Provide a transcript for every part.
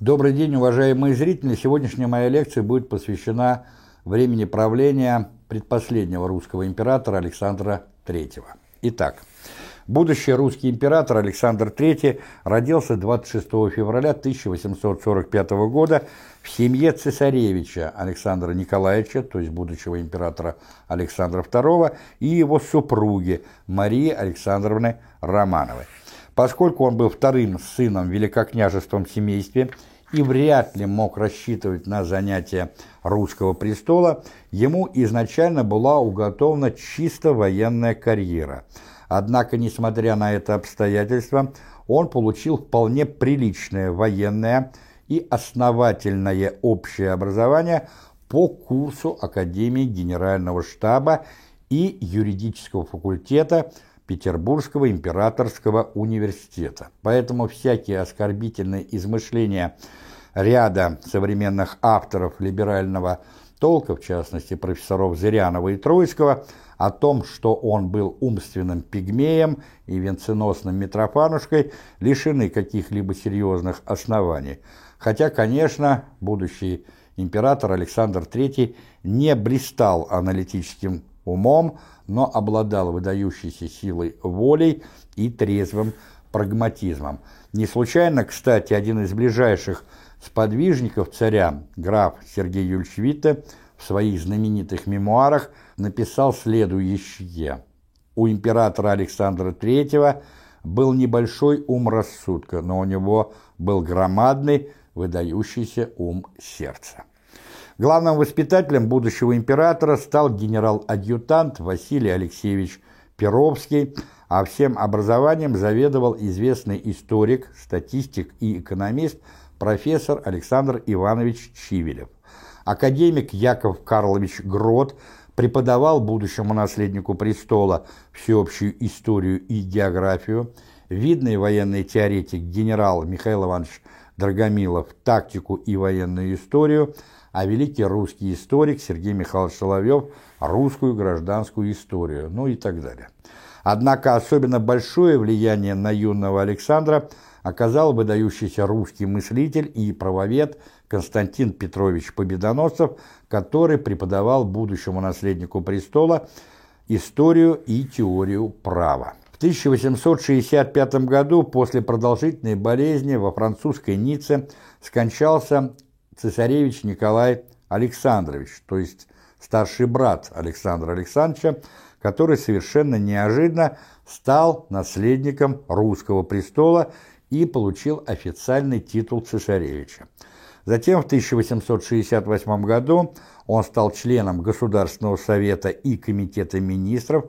Добрый день, уважаемые зрители! Сегодняшняя моя лекция будет посвящена времени правления предпоследнего русского императора Александра III. Итак, будущий русский император Александр III родился 26 февраля 1845 года в семье цесаревича Александра Николаевича, то есть будущего императора Александра II, и его супруги Марии Александровны Романовой. Поскольку он был вторым сыном в великокняжеском семействе и вряд ли мог рассчитывать на занятие русского престола, ему изначально была уготована чисто военная карьера. Однако, несмотря на это обстоятельство, он получил вполне приличное военное и основательное общее образование по курсу Академии Генерального штаба и юридического факультета Петербургского императорского университета. Поэтому всякие оскорбительные измышления ряда современных авторов либерального толка, в частности профессоров Зырянова и Троицкого, о том, что он был умственным пигмеем и венценосным Митрофанушкой, лишены каких-либо серьезных оснований. Хотя, конечно, будущий император Александр III не блистал аналитическим умом, но обладал выдающейся силой волей и трезвым прагматизмом. Не случайно, кстати, один из ближайших сподвижников царя, граф Сергей Юльевич в своих знаменитых мемуарах написал следующее. У императора Александра III был небольшой ум рассудка, но у него был громадный, выдающийся ум сердца. Главным воспитателем будущего императора стал генерал-адъютант Василий Алексеевич Перовский, а всем образованием заведовал известный историк, статистик и экономист профессор Александр Иванович Чивелев. Академик Яков Карлович Грот преподавал будущему наследнику престола всеобщую историю и географию, видный военный теоретик генерал Михаил Иванович Драгомилов тактику и военную историю – а великий русский историк Сергей Михайлович Соловьев – русскую гражданскую историю, ну и так далее. Однако особенно большое влияние на юного Александра оказал выдающийся русский мыслитель и правовед Константин Петрович Победоносцев, который преподавал будущему наследнику престола историю и теорию права. В 1865 году после продолжительной болезни во французской Ницце скончался цесаревич Николай Александрович, то есть старший брат Александра Александровича, который совершенно неожиданно стал наследником русского престола и получил официальный титул цесаревича. Затем в 1868 году он стал членом Государственного совета и Комитета министров,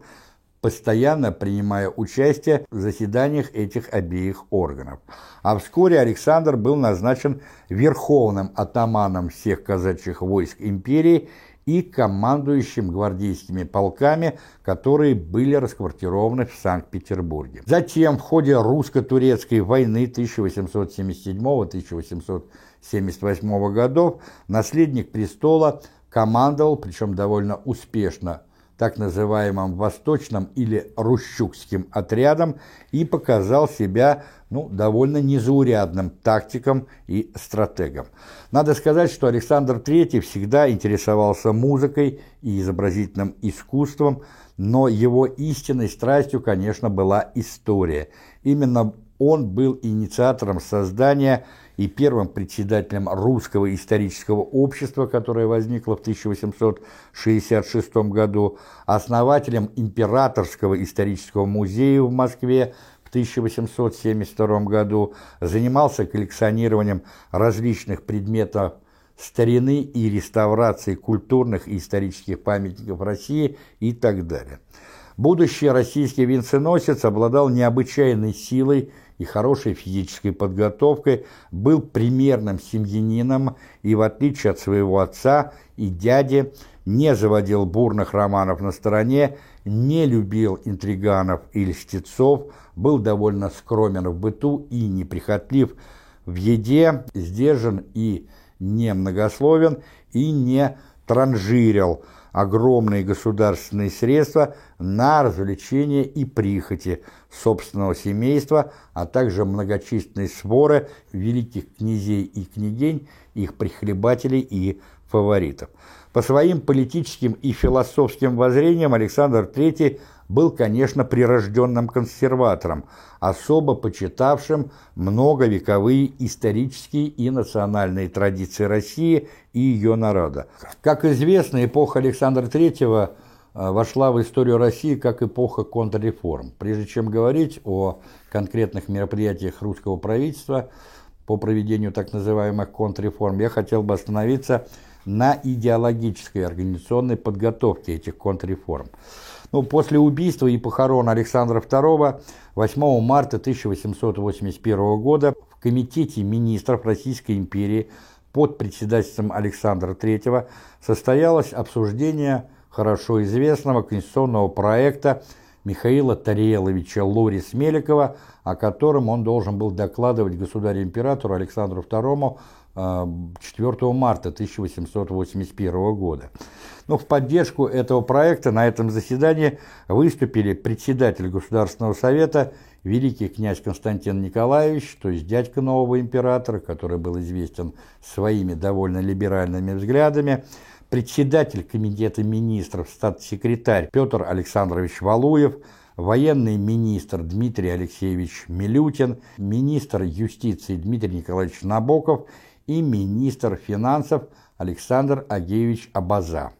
постоянно принимая участие в заседаниях этих обеих органов. А вскоре Александр был назначен верховным атаманом всех казачьих войск империи и командующим гвардейскими полками, которые были расквартированы в Санкт-Петербурге. Затем в ходе русско-турецкой войны 1877-1878 годов наследник престола командовал, причем довольно успешно, так называемым восточным или рущукским отрядом и показал себя ну, довольно незаурядным тактиком и стратегом. Надо сказать, что Александр III всегда интересовался музыкой и изобразительным искусством, но его истинной страстью, конечно, была история. Именно он был инициатором создания и первым председателем Русского исторического общества, которое возникло в 1866 году, основателем Императорского исторического музея в Москве в 1872 году, занимался коллекционированием различных предметов старины и реставрацией культурных и исторических памятников России и так далее. Будущий российский венценосец обладал необычайной силой и хорошей физической подготовкой, был примерным семьянином и, в отличие от своего отца и дяди, не заводил бурных романов на стороне, не любил интриганов и льстецов, был довольно скромен в быту и неприхотлив в еде, сдержан и немногословен, и не транжирил, огромные государственные средства на развлечения и прихоти собственного семейства, а также многочисленные сборы великих князей и княгинь, их прихлебателей и фаворитов. По своим политическим и философским воззрениям Александр III был, конечно, прирожденным консерватором, особо почитавшим многовековые исторические и национальные традиции России и ее народа. Как известно, эпоха Александра III вошла в историю России как эпоха контрреформ. Прежде чем говорить о конкретных мероприятиях русского правительства по проведению так называемых контрреформ, я хотел бы остановиться на идеологической организационной подготовке этих контрреформ. Ну, после убийства и похорон Александра II 8 марта 1881 года в Комитете министров Российской империи под председательством Александра III состоялось обсуждение хорошо известного конституционного проекта Михаила Тариеловича Лорис-Меликова, о котором он должен был докладывать государю-императору Александру II 4 марта 1881 года. Но в поддержку этого проекта на этом заседании выступили председатель Государственного совета великий князь Константин Николаевич, то есть дядька нового императора, который был известен своими довольно либеральными взглядами, председатель комитета министров, статс-секретарь Петр Александрович Валуев, военный министр Дмитрий Алексеевич Милютин, министр юстиции Дмитрий Николаевич Набоков и министр финансов Александр Агеевич Абаза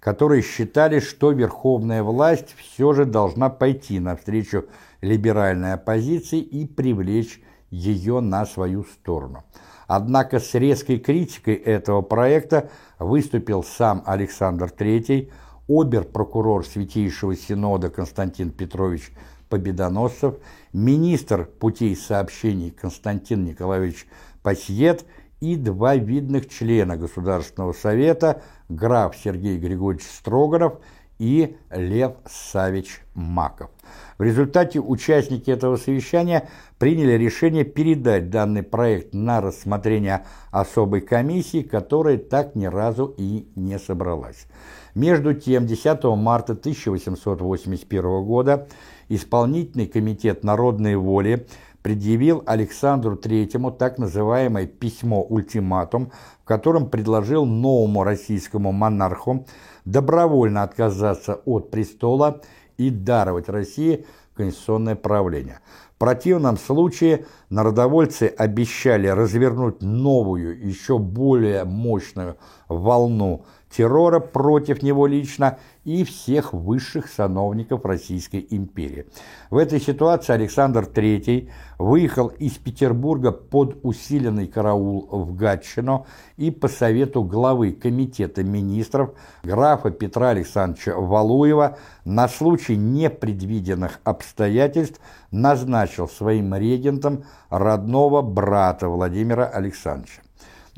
которые считали, что верховная власть все же должна пойти навстречу либеральной оппозиции и привлечь ее на свою сторону. Однако с резкой критикой этого проекта выступил сам Александр III, обер-прокурор Святейшего Синода Константин Петрович Победоносцев, министр путей сообщений Константин Николаевич Пасьет и два видных члена Государственного совета, граф Сергей Григорьевич Строганов и Лев Савич Маков. В результате участники этого совещания приняли решение передать данный проект на рассмотрение особой комиссии, которая так ни разу и не собралась. Между тем, 10 марта 1881 года Исполнительный комитет народной воли предъявил Александру Третьему так называемое письмо-ультиматум, в котором предложил новому российскому монарху добровольно отказаться от престола и даровать России конституционное правление. В противном случае народовольцы обещали развернуть новую, еще более мощную волну террора против него лично и всех высших сановников Российской империи. В этой ситуации Александр III выехал из Петербурга под усиленный караул в Гатчину и по совету главы Комитета министров графа Петра Александровича Валуева на случай непредвиденных обстоятельств назначил своим регентом родного брата Владимира Александровича.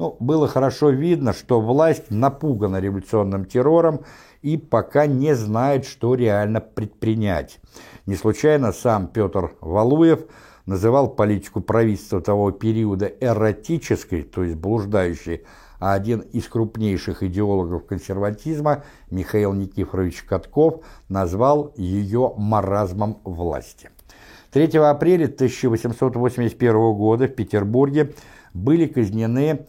Ну, было хорошо видно, что власть напугана революционным террором и пока не знает, что реально предпринять. Не случайно сам Петр Валуев называл политику правительства того периода эротической, то есть блуждающей, а один из крупнейших идеологов консерватизма, Михаил Никифорович Катков, назвал ее маразмом власти. 3 апреля 1881 года в Петербурге были казнены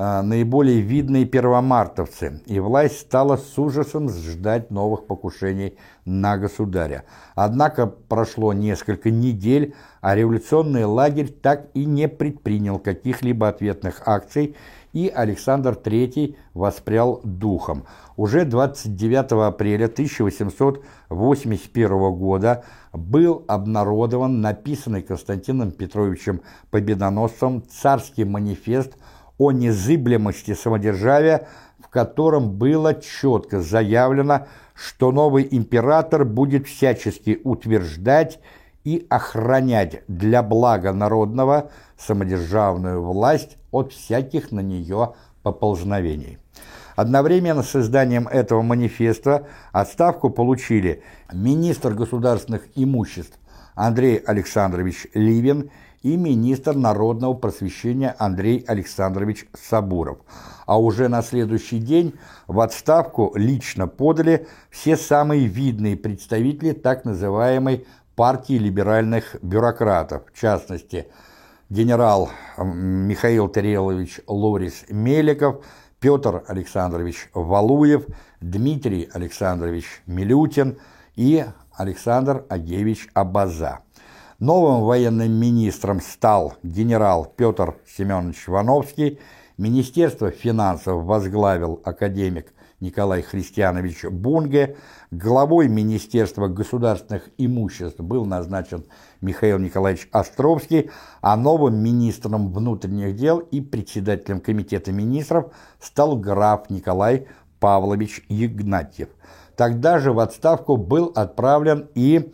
наиболее видные первомартовцы, и власть стала с ужасом ждать новых покушений на государя. Однако прошло несколько недель, а революционный лагерь так и не предпринял каких-либо ответных акций, и Александр III воспрял духом. Уже 29 апреля 1881 года был обнародован написанный Константином Петровичем Победоносцем царский манифест о незыблемости самодержавия, в котором было четко заявлено, что новый император будет всячески утверждать и охранять для блага народного самодержавную власть от всяких на нее поползновений. Одновременно с изданием этого манифеста отставку получили министр государственных имуществ Андрей Александрович Ливин и министр народного просвещения Андрей Александрович Сабуров. А уже на следующий день в отставку лично подали все самые видные представители так называемой партии либеральных бюрократов, в частности, генерал Михаил Тарелович Лорис Меликов, Петр Александрович Валуев, Дмитрий Александрович Милютин и Александр Агеевич Абаза. Новым военным министром стал генерал Петр Семенович Вановский, Министерство финансов возглавил академик Николай Христианович Бунге, главой Министерства государственных имуществ был назначен Михаил Николаевич Островский, а новым министром внутренних дел и председателем Комитета министров стал граф Николай Павлович Игнатьев. Тогда же в отставку был отправлен и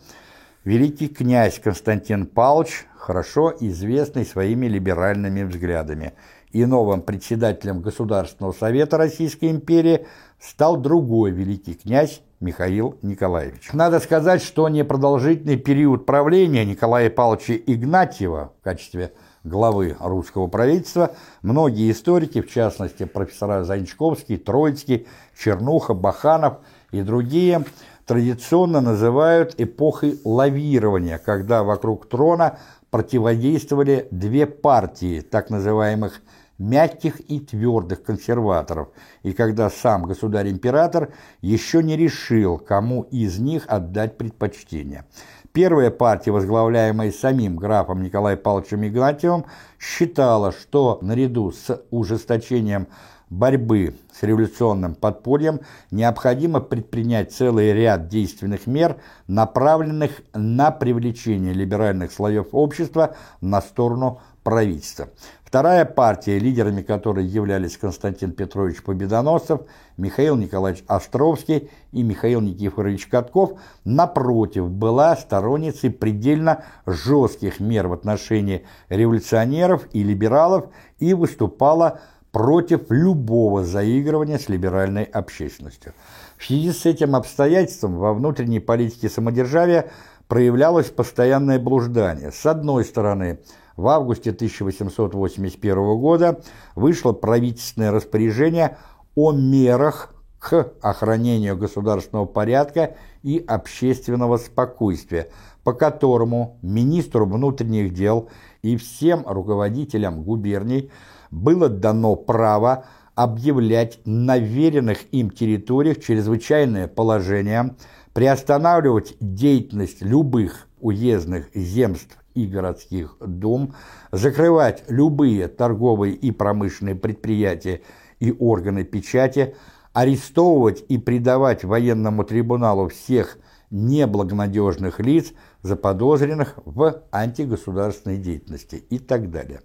великий князь Константин Павлович, хорошо известный своими либеральными взглядами, и новым председателем Государственного совета Российской империи стал другой великий князь Михаил Николаевич. Надо сказать, что непродолжительный период правления Николая Павловича Игнатьева в качестве главы русского правительства многие историки, в частности профессора Занчковский, Троицкий, Чернуха, Баханов и другие – традиционно называют эпохой лавирования, когда вокруг трона противодействовали две партии так называемых мягких и твердых консерваторов, и когда сам государь-император еще не решил, кому из них отдать предпочтение. Первая партия, возглавляемая самим графом Николаем Павловичем Игнатьевым, считала, что наряду с ужесточением борьбы с революционным подпольем необходимо предпринять целый ряд действенных мер, направленных на привлечение либеральных слоев общества на сторону правительства. Вторая партия, лидерами которой являлись Константин Петрович Победоносцев, Михаил Николаевич Островский и Михаил Никифорович Катков, напротив, была сторонницей предельно жестких мер в отношении революционеров и либералов и выступала против любого заигрывания с либеральной общественностью. В связи с этим обстоятельством во внутренней политике самодержавия проявлялось постоянное блуждание. С одной стороны, в августе 1881 года вышло правительственное распоряжение о мерах к охранению государственного порядка и общественного спокойствия, по которому министру внутренних дел и всем руководителям губерний – было дано право объявлять на веренных им территориях чрезвычайное положение, приостанавливать деятельность любых уездных земств и городских дум, закрывать любые торговые и промышленные предприятия и органы печати, арестовывать и предавать военному трибуналу всех неблагонадежных лиц, заподозренных в антигосударственной деятельности и так далее.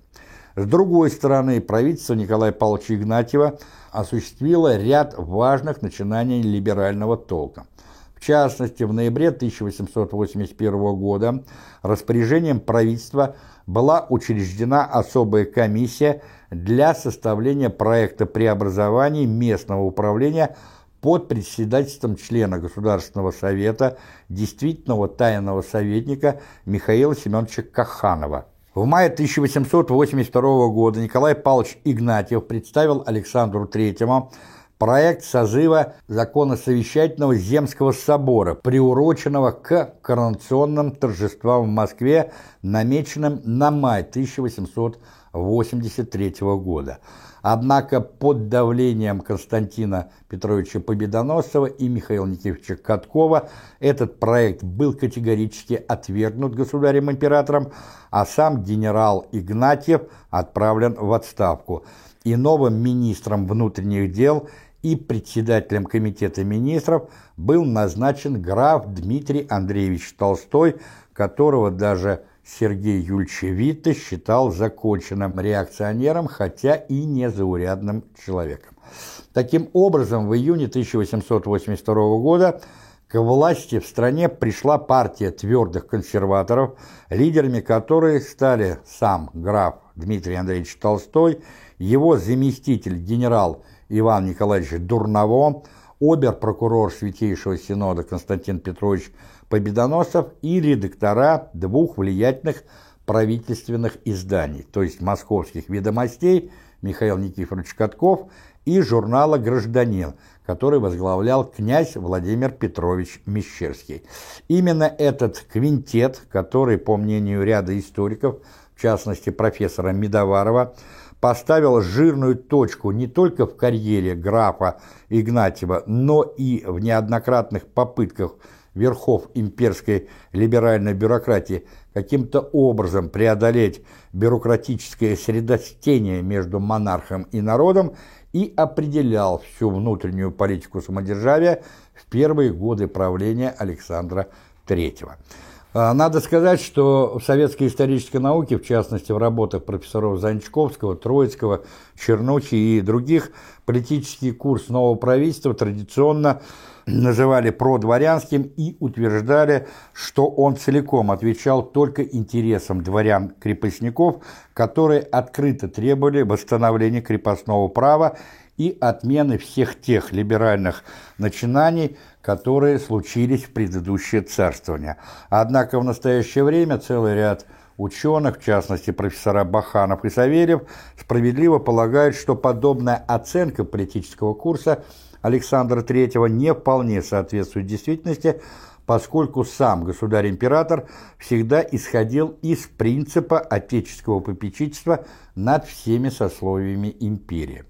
С другой стороны, правительство Николая Павловича Игнатьева осуществило ряд важных начинаний либерального толка. В частности, в ноябре 1881 года распоряжением правительства была учреждена особая комиссия для составления проекта преобразований местного управления под председательством члена Государственного совета, действительного тайного советника Михаила Семеновича Каханова – в мае 1882 года Николай Павлович Игнатьев представил Александру III проект созыва законосовещательного Земского собора, приуроченного к коронационным торжествам в Москве, намеченным на май 1883 года. Однако под давлением Константина Петровича Победоносова и Михаила Никифоровича Каткова этот проект был категорически отвергнут государем-императором, а сам генерал Игнатьев отправлен в отставку. И новым министром внутренних дел и председателем комитета министров был назначен граф Дмитрий Андреевич Толстой, которого даже Сергей Юльевич считал законченным реакционером, хотя и незаурядным человеком. Таким образом, в июне 1882 года к власти в стране пришла партия твердых консерваторов, лидерами которой стали сам граф Дмитрий Андреевич Толстой, его заместитель генерал Иван Николаевич Дурново, обер-прокурор Святейшего Синода Константин Петрович Победоносов и редактора двух влиятельных правительственных изданий, то есть московских ведомостей Михаил Никифорович Катков и журнала «Гражданин», который возглавлял князь Владимир Петрович Мещерский. Именно этот квинтет, который, по мнению ряда историков, в частности профессора Медоварова, поставил жирную точку не только в карьере графа Игнатьева, но и в неоднократных попытках верхов имперской либеральной бюрократии каким-то образом преодолеть бюрократическое средостение между монархом и народом и определял всю внутреннюю политику самодержавия в первые годы правления Александра III. А, надо сказать, что в советской исторической науке, в частности в работах профессоров Занчковского, Троицкого, Чернухи и других, политический курс нового правительства традиционно называли продворянским и утверждали, что он целиком отвечал только интересам дворян-крепостников, которые открыто требовали восстановления крепостного права и отмены всех тех либеральных начинаний, которые случились в предыдущее царствование. Однако в настоящее время целый ряд ученых, в частности профессора Баханов и Савельев, справедливо полагают, что подобная оценка политического курса – Александра III не вполне соответствует действительности, поскольку сам государь-император всегда исходил из принципа отеческого попечительства над всеми сословиями империи.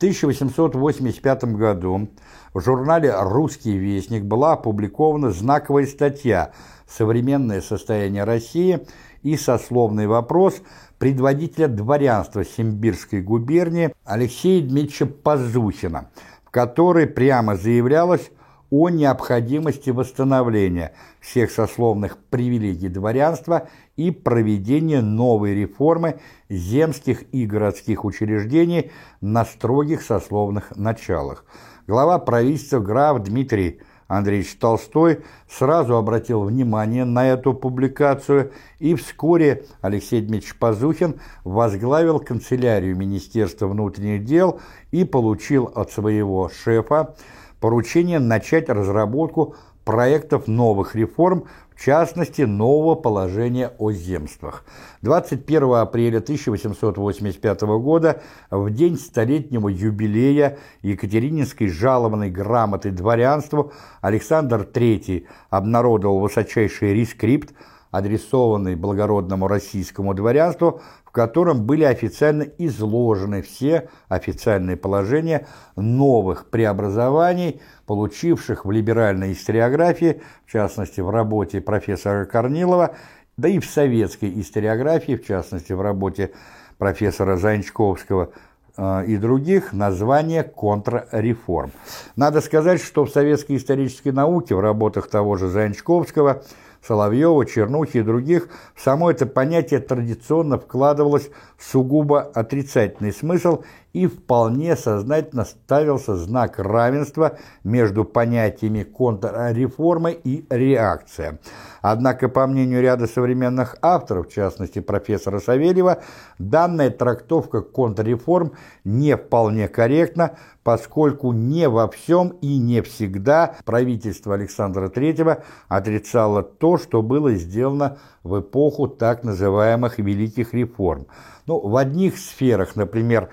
В 1885 году в журнале «Русский вестник» была опубликована знаковая статья «Современное состояние России» и сословный вопрос предводителя дворянства Симбирской губернии Алексея Дмитриевича Пазухина – в которой прямо заявлялось о необходимости восстановления всех сословных привилегий дворянства и проведения новой реформы земских и городских учреждений на строгих сословных началах. Глава правительства граф Дмитрий Андреевич Толстой сразу обратил внимание на эту публикацию, и вскоре Алексей Дмитриевич Пазухин возглавил канцелярию Министерства внутренних дел и получил от своего шефа поручение начать разработку проектов новых реформ в частности, нового положения о земствах. 21 апреля 1885 года, в день столетнего юбилея Екатерининской жалованной грамоты дворянству, Александр III обнародовал высочайший рескрипт, адресованный благородному российскому дворянству, в котором были официально изложены все официальные положения новых преобразований, получивших в либеральной историографии, в частности в работе профессора Корнилова, да и в советской историографии, в частности в работе профессора Занчковского э, и других, название контрреформ. Надо сказать, что в советской исторической науке, в работах того же Занчковского, Соловьева, Чернухи и других, в само это понятие традиционно вкладывалось сугубо отрицательный смысл и вполне сознательно ставился знак равенства между понятиями контрреформы и реакция. Однако, по мнению ряда современных авторов, в частности профессора Савельева, данная трактовка контрреформ не вполне корректна, поскольку не во всем и не всегда правительство Александра III отрицало то, что было сделано в эпоху так называемых «великих реформ». Ну, в одних сферах, например,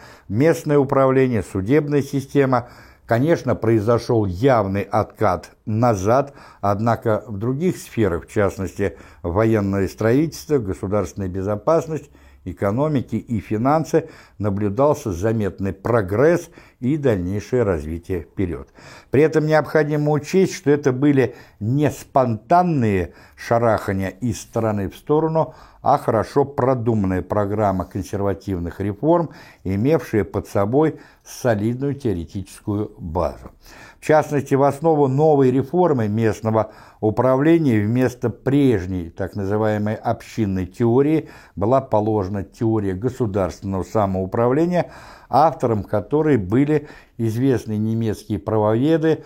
местное управление, судебная система – Конечно, произошел явный откат назад, однако в других сферах, в частности, военное строительство, государственная безопасность – экономики и финансы наблюдался заметный прогресс и дальнейшее развитие вперед. При этом необходимо учесть, что это были не спонтанные шарахания из стороны в сторону, а хорошо продуманная программа консервативных реформ, имевшая под собой солидную теоретическую базу. В частности, в основу новой реформы местного управления вместо прежней так называемой общинной теории была положена теория государственного самоуправления, автором которой были известные немецкие правоведы,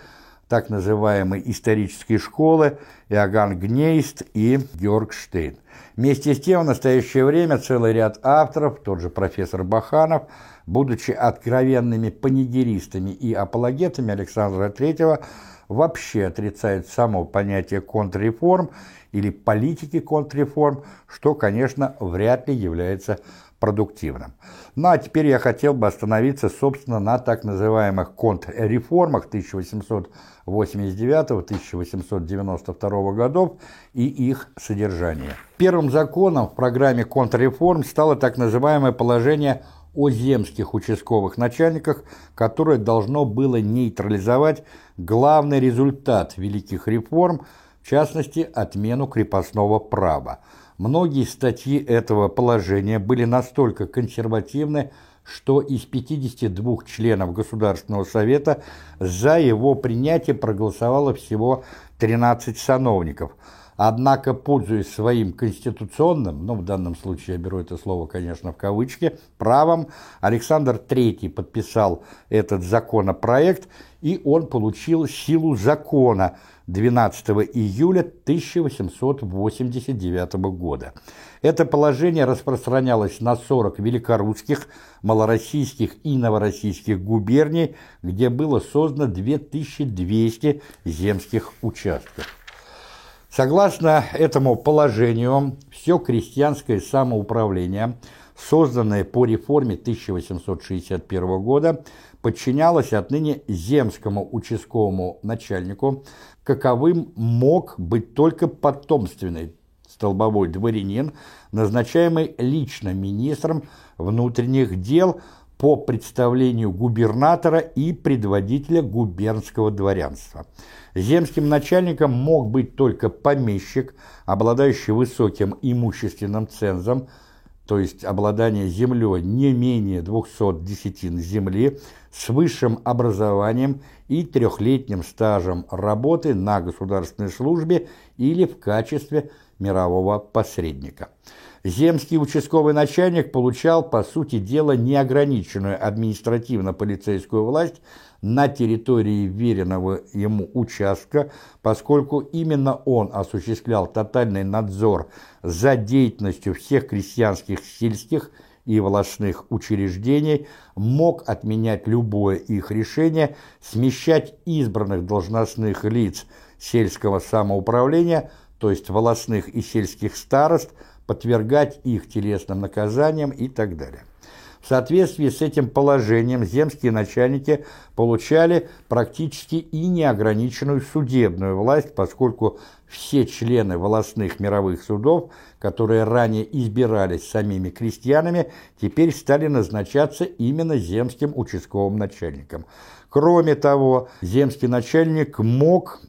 так называемой исторической школы Иоганн Гнейст и Георг Штейн. Вместе с тем, в настоящее время целый ряд авторов, тот же профессор Баханов, будучи откровенными панигеристами и апологетами Александра III, вообще отрицает само понятие контрреформ или политики контрреформ, что, конечно, вряд ли является продуктивным. Ну а теперь я хотел бы остановиться, собственно, на так называемых контрреформах 1889-1892 годов и их содержании. Первым законом в программе контрреформ стало так называемое положение о земских участковых начальниках, которое должно было нейтрализовать главный результат великих реформ, в частности, отмену крепостного права. Многие статьи этого положения были настолько консервативны, что из 52 членов Государственного совета за его принятие проголосовало всего 13 сановников. Однако, пользуясь своим конституционным, ну в данном случае я беру это слово, конечно, в кавычки, правом, Александр III подписал этот законопроект, и он получил силу закона – 12 июля 1889 года. Это положение распространялось на 40 великорусских, малороссийских и новороссийских губерний, где было создано 2200 земских участков. Согласно этому положению, все крестьянское самоуправление, созданное по реформе 1861 года, подчинялось отныне земскому участковому начальнику, каковым мог быть только потомственный столбовой дворянин, назначаемый лично министром внутренних дел по представлению губернатора и предводителя губернского дворянства. Земским начальником мог быть только помещик, обладающий высоким имущественным цензом, то есть обладание землей не менее 200 десятин земли, с высшим образованием и трехлетним стажем работы на государственной службе или в качестве мирового посредника. Земский участковый начальник получал, по сути дела, неограниченную административно-полицейскую власть на территории веренного ему участка, поскольку именно он осуществлял тотальный надзор за деятельностью всех крестьянских сельских и волосных учреждений, мог отменять любое их решение, смещать избранных должностных лиц сельского самоуправления, то есть волосных и сельских старост, подвергать их телесным наказаниям и так далее. В соответствии с этим положением земские начальники получали практически и неограниченную судебную власть, поскольку все члены волостных мировых судов, которые ранее избирались самими крестьянами, теперь стали назначаться именно земским участковым начальником. Кроме того, земский начальник мог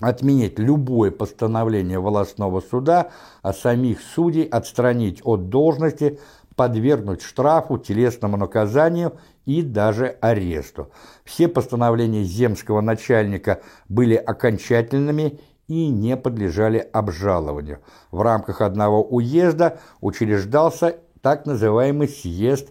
отменить любое постановление волостного суда, а самих судей отстранить от должности подвергнуть штрафу, телесному наказанию и даже аресту. Все постановления земского начальника были окончательными и не подлежали обжалованию. В рамках одного уезда учреждался так называемый съезд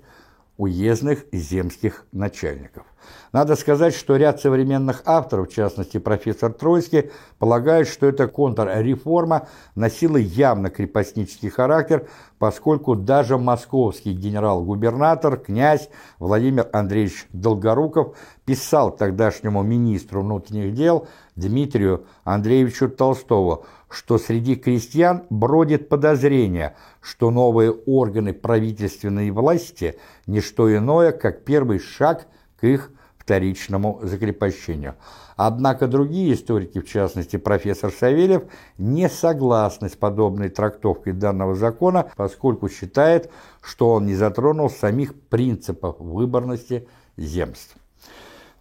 уездных земских начальников. Надо сказать, что ряд современных авторов, в частности профессор Тройский, полагают, что эта контрреформа носила явно крепостнический характер, поскольку даже московский генерал-губернатор, князь Владимир Андреевич Долгоруков писал тогдашнему министру внутренних дел Дмитрию Андреевичу Толстову, что среди крестьян бродит подозрение, что новые органы правительственной власти – не что иное, как первый шаг к их вторичному закрепощению. Однако другие историки, в частности профессор Савельев, не согласны с подобной трактовкой данного закона, поскольку считает, что он не затронул самих принципов выборности земств.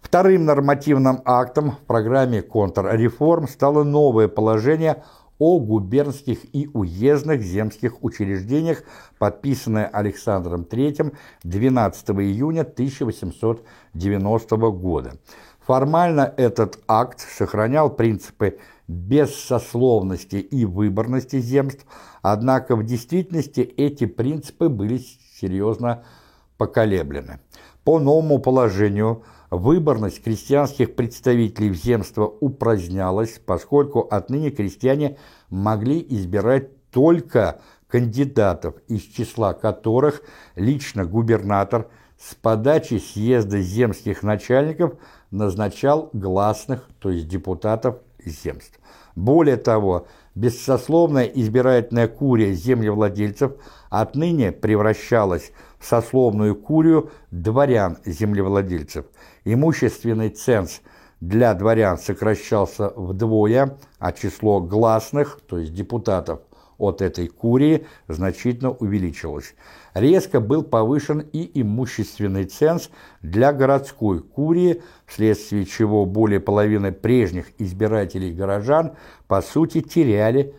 Вторым нормативным актом в программе контрреформ стало новое положение о губернских и уездных земских учреждениях, подписанное Александром III 12 июня 1890 года. Формально этот акт сохранял принципы бессословности и выборности земств, однако в действительности эти принципы были серьезно поколеблены. По новому положению Выборность крестьянских представителей в земство упразднялась, поскольку отныне крестьяне могли избирать только кандидатов, из числа которых лично губернатор с подачи съезда земских начальников назначал гласных, то есть депутатов земств. Более того, бессословная избирательная курия землевладельцев отныне превращалась сословную курию дворян-землевладельцев. Имущественный ценз для дворян сокращался вдвое, а число гласных, то есть депутатов от этой курии, значительно увеличилось. Резко был повышен и имущественный ценз для городской курии, вследствие чего более половины прежних избирателей горожан по сути теряли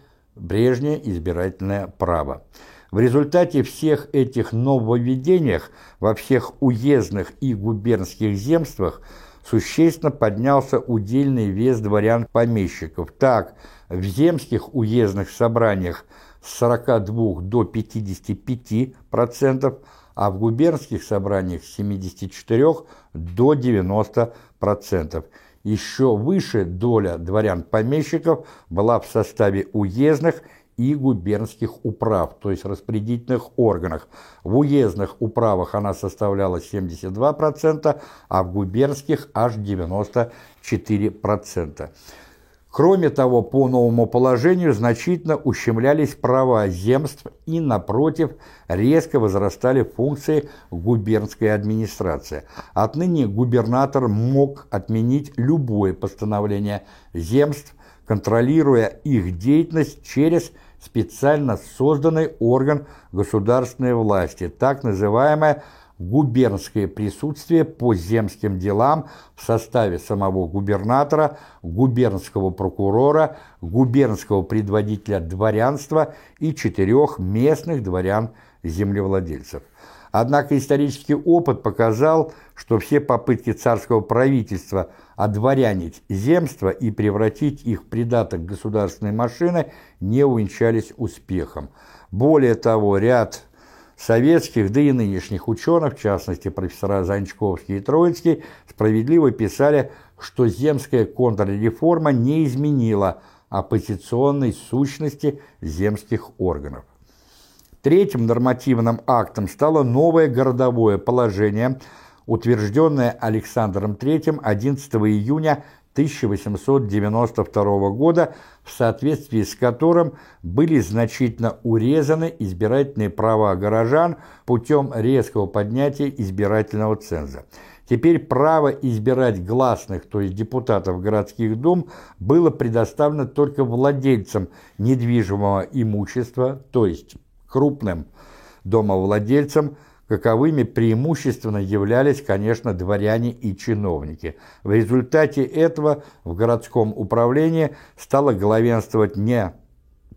прежнее избирательное право. В результате всех этих нововведениях во всех уездных и губернских земствах существенно поднялся удельный вес дворян-помещиков. Так, в земских уездных собраниях с 42 до 55%, а в губернских собраниях с 74 до 90%. Еще выше доля дворян-помещиков была в составе уездных и губернских управ, то есть распределительных органах. В уездных управах она составляла 72%, а в губернских аж 94%. Кроме того, по новому положению значительно ущемлялись права земств и, напротив, резко возрастали функции губернской администрации. Отныне губернатор мог отменить любое постановление земств, контролируя их деятельность через специально созданный орган государственной власти, так называемое губернское присутствие по земским делам в составе самого губернатора, губернского прокурора, губернского предводителя дворянства и четырех местных дворян-землевладельцев. Однако исторический опыт показал, что все попытки царского правительства одворянить земства и превратить их в придаток государственной машины не увенчались успехом. Более того, ряд советских, да и нынешних ученых, в частности профессора Занчковский и Троицкий, справедливо писали, что земская контрреформа не изменила оппозиционной сущности земских органов. Третьим нормативным актом стало новое городовое положение, утвержденное Александром III 11 июня 1892 года, в соответствии с которым были значительно урезаны избирательные права горожан путем резкого поднятия избирательного ценза. Теперь право избирать гласных, то есть депутатов городских дум, было предоставлено только владельцам недвижимого имущества, то есть крупным домовладельцам, каковыми преимущественно являлись, конечно, дворяне и чиновники. В результате этого в городском управлении стала главенствовать не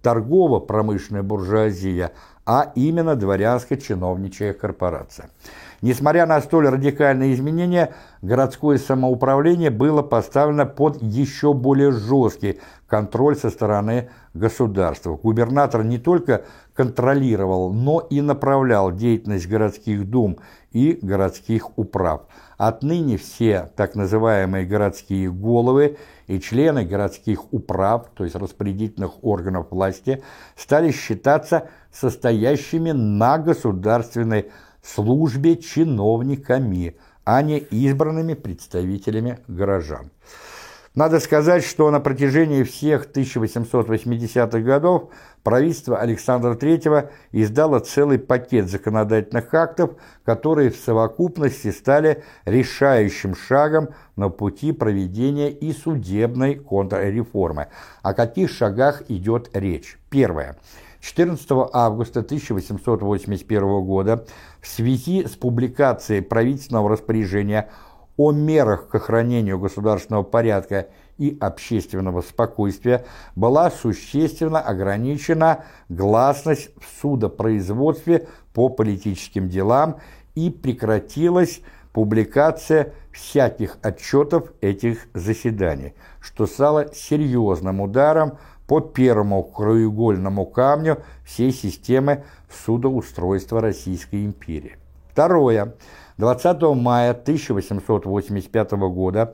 торгово-промышленная буржуазия, а именно дворянско-чиновничья корпорация. Несмотря на столь радикальные изменения, городское самоуправление было поставлено под еще более жесткий контроль со стороны государства. Губернатор не только контролировал, но и направлял деятельность городских дум и городских управ. Отныне все так называемые городские головы и члены городских управ, то есть распорядительных органов власти, стали считаться состоящими на государственной службе чиновниками, а не избранными представителями горожан. Надо сказать, что на протяжении всех 1880-х годов правительство Александра III издало целый пакет законодательных актов, которые в совокупности стали решающим шагом на пути проведения и судебной контрреформы. О каких шагах идет речь? Первое. 14 августа 1881 года в связи с публикацией правительственного распоряжения о мерах к охранению государственного порядка и общественного спокойствия была существенно ограничена гласность в судопроизводстве по политическим делам и прекратилась публикация всяких отчетов этих заседаний, что стало серьезным ударом по первому краеугольному камню всей системы судоустройства Российской империи. Второе. 20 мая 1885 года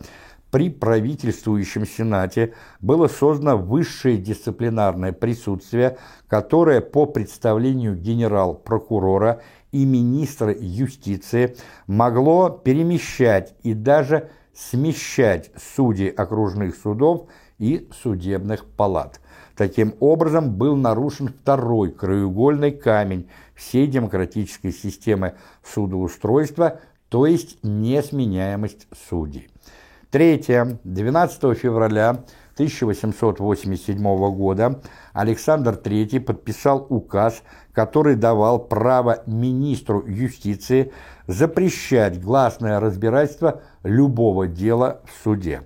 при правительствующем Сенате было создано высшее дисциплинарное присутствие, которое по представлению генерал-прокурора и министра юстиции могло перемещать и даже смещать судей окружных судов и судебных палат. Таким образом, был нарушен второй краеугольный камень всей демократической системы судоустройства, то есть несменяемость судей. Третье. 12 февраля 1887 года Александр III подписал указ, который давал право министру юстиции запрещать гласное разбирательство любого дела в суде.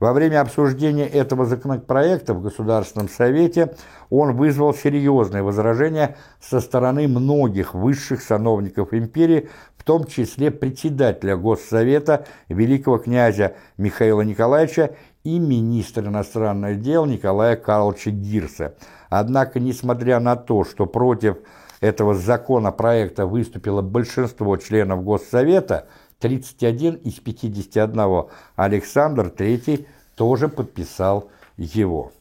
Во время обсуждения этого законопроекта в Государственном Совете он вызвал серьезные возражения со стороны многих высших сановников империи, в том числе председателя Госсовета великого князя Михаила Николаевича и министра иностранных дел Николая Карловича Гирса. Однако, несмотря на то, что против этого законопроекта выступило большинство членов Госсовета – 31 из 51 Александр III тоже подписал его.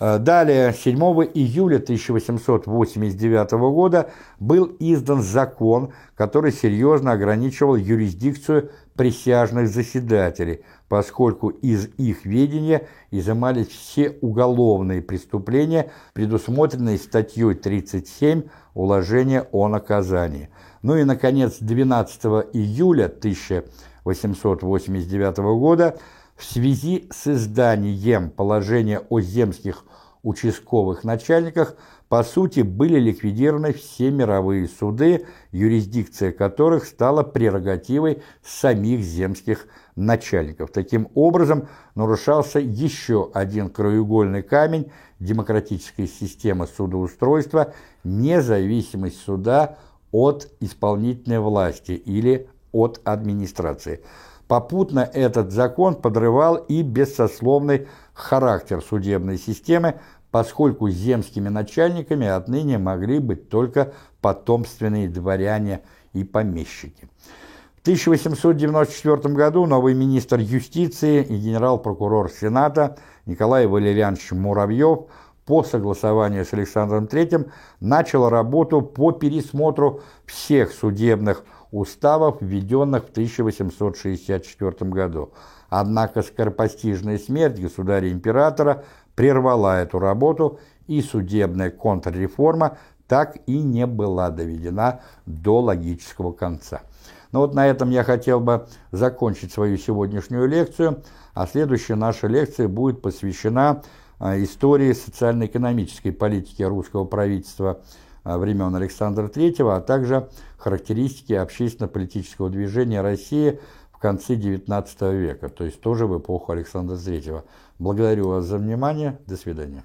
Э, далее, 7 июля 1889 года был издан закон, который серьезно ограничивал юрисдикцию присяжных заседателей, поскольку из их ведения изымались все уголовные преступления, предусмотренные статьей 37 Уложения о наказании. Ну и, наконец, 12 июля 1889 года в связи с изданием положения о земских участковых начальниках по сути были ликвидированы все мировые суды, юрисдикция которых стала прерогативой самих земских начальников. Таким образом, нарушался еще один краеугольный камень демократической системы судоустройства – независимость суда от исполнительной власти или от администрации. Попутно этот закон подрывал и бессословный характер судебной системы, поскольку земскими начальниками отныне могли быть только потомственные дворяне и помещики. В 1894 году новый министр юстиции и генерал-прокурор Сената Николай Валерьянович Муравьев по согласованию с Александром III начал работу по пересмотру всех судебных уставов, введенных в 1864 году. Однако скоропостижная смерть государя-императора прервала эту работу, и судебная контрреформа так и не была доведена до логического конца. Но вот на этом я хотел бы закончить свою сегодняшнюю лекцию, а следующая наша лекция будет посвящена а, истории социально-экономической политики русского правительства времен Александра III, а также характеристики общественно-политического движения России в конце XIX века, то есть тоже в эпоху Александра III. Благодарю вас за внимание. До свидания.